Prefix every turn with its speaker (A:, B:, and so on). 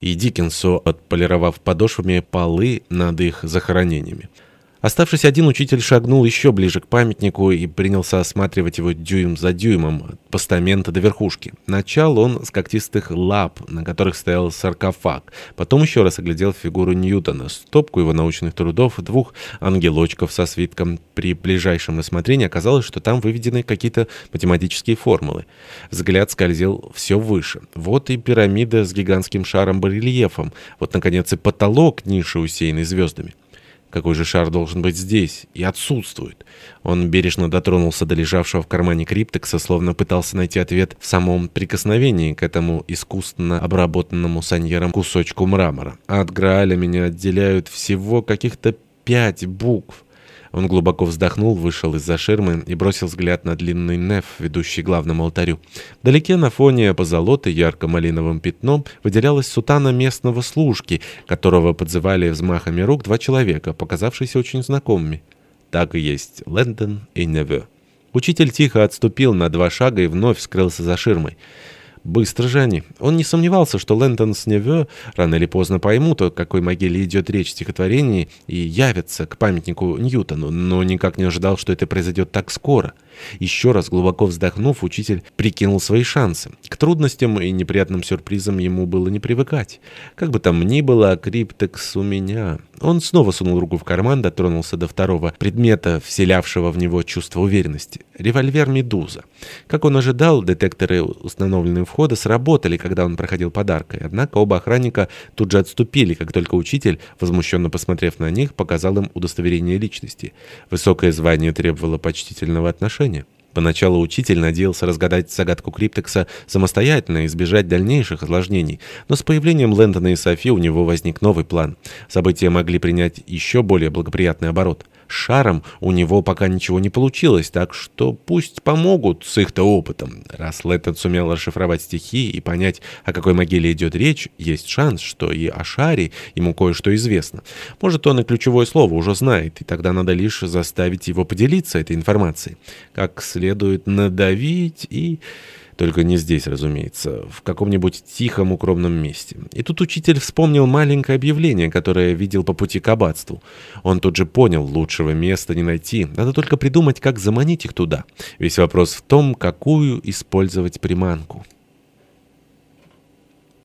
A: и Диккенсу, отполировав подошвами полы над их захоронениями. Оставшись один, учитель шагнул еще ближе к памятнику и принялся осматривать его дюйм за дюймом, от постамента до верхушки. Начал он с когтистых лап, на которых стоял саркофаг. Потом еще раз оглядел фигуру Ньютона, стопку его научных трудов, двух ангелочков со свитком. При ближайшем рассмотрении оказалось, что там выведены какие-то математические формулы. Взгляд скользил все выше. Вот и пирамида с гигантским шаром-барельефом. Вот, наконец, и потолок ниши, усеянный звездами. Какой же шар должен быть здесь? И отсутствует. Он бережно дотронулся до лежавшего в кармане криптекса, словно пытался найти ответ в самом прикосновении к этому искусственно обработанному саньером кусочку мрамора. От Грааля меня отделяют всего каких-то пять букв. Он глубоко вздохнул, вышел из-за ширмы и бросил взгляд на длинный неф, ведущий к главному алтарю. Вдалеке на фоне позолоты ярко-малиновым пятном выделялась сутана местного служки, которого подзывали взмахами рук два человека, показавшиеся очень знакомыми. Так и есть Лэндон и Неве. Учитель тихо отступил на два шага и вновь скрылся за ширмой. Быстро же они. Он не сомневался, что Лэнтон с Неве рано или поздно поймут, о какой могиле идет речь в стихотворении, и явятся к памятнику Ньютону, но никак не ожидал, что это произойдет так скоро. Еще раз глубоко вздохнув, учитель прикинул свои шансы. К трудностям и неприятным сюрпризам ему было не привыкать. Как бы там ни было, криптекс у меня... Он снова сунул руку в карман, дотронулся до второго предмета, вселявшего в него чувство уверенности. Револьвер «Медуза». Как он ожидал, детекторы, установленные у входа, сработали, когда он проходил подаркой. Однако оба охранника тут же отступили, как только учитель, возмущенно посмотрев на них, показал им удостоверение личности. Высокое звание требовало почтительного отношения. Поначалу учитель надеялся разгадать загадку Криптекса самостоятельно и избежать дальнейших осложнений, но с появлением Лэндона и Софи у него возник новый план. События могли принять еще более благоприятный оборот шаром у него пока ничего не получилось, так что пусть помогут с их-то опытом. Раз Лэттон сумел расшифровать стихи и понять, о какой могиле идет речь, есть шанс, что и о шаре ему кое-что известно. Может, он и ключевое слово уже знает, и тогда надо лишь заставить его поделиться этой информацией. Как следует надавить и... Только не здесь, разумеется, в каком-нибудь тихом укромном месте. И тут учитель вспомнил маленькое объявление, которое видел по пути к аббатству. Он тут же понял, лучшего места не найти. Надо только придумать, как заманить их туда. Весь вопрос в том, какую использовать приманку.